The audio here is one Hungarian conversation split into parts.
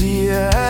see it.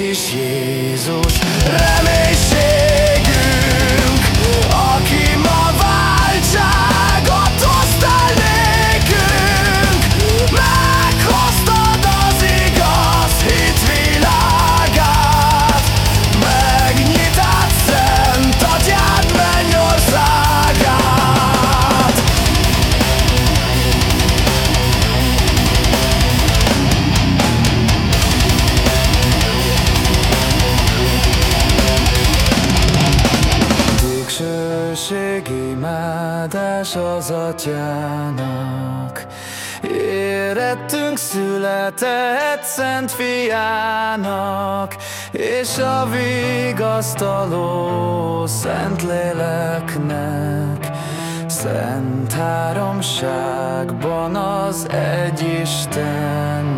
que chega. Áldás az atyának, Érettünk született Szent Fiának, És a vigasztaló Szent Léleknek, Szent háromságban az egy Istennek.